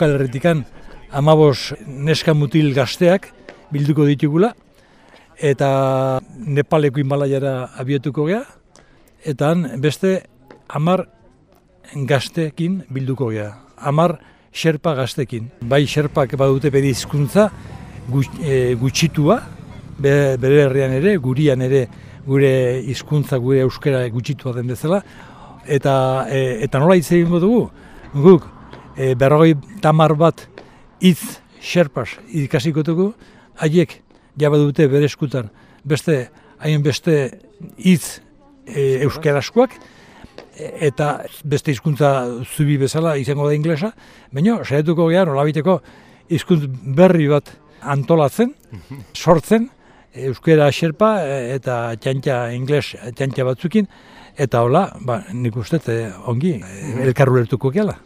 Euskal Herritikan amabos neska mutil gazteak bilduko ditugula, eta Nepaleko Himalaiara abietuko gea, eta han beste amar gaztekin bilduko gea. Amar xerpa gaztekin. Bai xerpak badute bedi hizkuntza e, gutxitua, bere herrian ere, gurian ere, gure hizkuntza gure euskara gutxitua den bezala, eta, e, eta nola hitz egingo dugu, guk, e, berrogei tamar bat hitz xerpas ikasiko dugu, haiek jaba dute bere eskutan beste haien beste hitz e, euskaraskoak eta beste hizkuntza zubi bezala izango da inglesa, baina saiatuko gea nolabiteko hizkuntz berri bat antolatzen, sortzen, euskara xerpa eta txantxa ingles txantxa batzukin, eta hola, ba, nik uste ongi elkarru lertuko gehala.